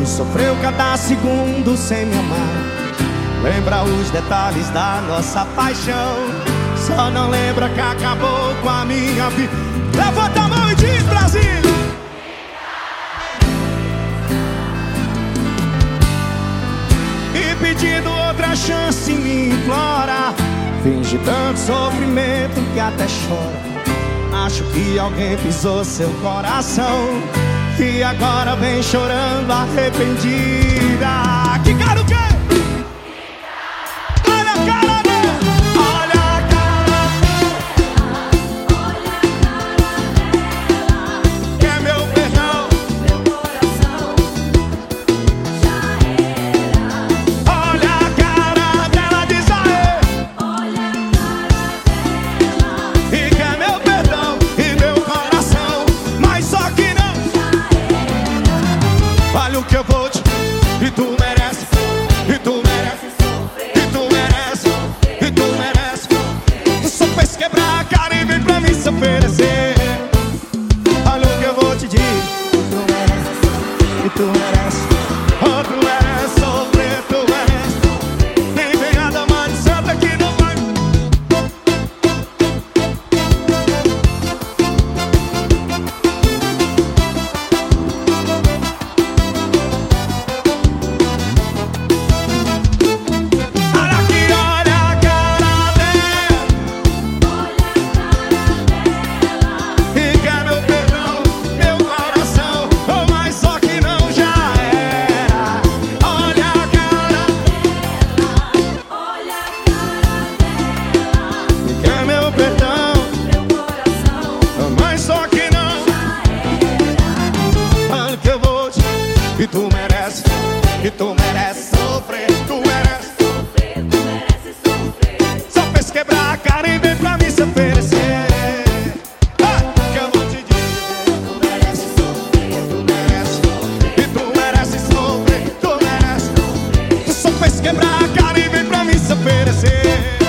que sofreu cada segundo sem me amar. Lembra os detalhes da nossa paixão, só não lembra que acabou com a minha vida. Levanta a mão e diz Brasil. E pedindo outra chance me implora. Finge tanto sofrimento que até chora. Acho que alguém pisou seu coração agora vem chorando arrependida Que cara o quê? Cara e vem pra mim se oferecer. Olha o que eu vou te dizer tu merece E tu merece E tu merece, e tu merece sofrer, tu merece sofrer, tu merece sofrer. Só fez quebrar a cara e vem pra mim se oferecer. Quebrar a cara e vem pra mim se oferecer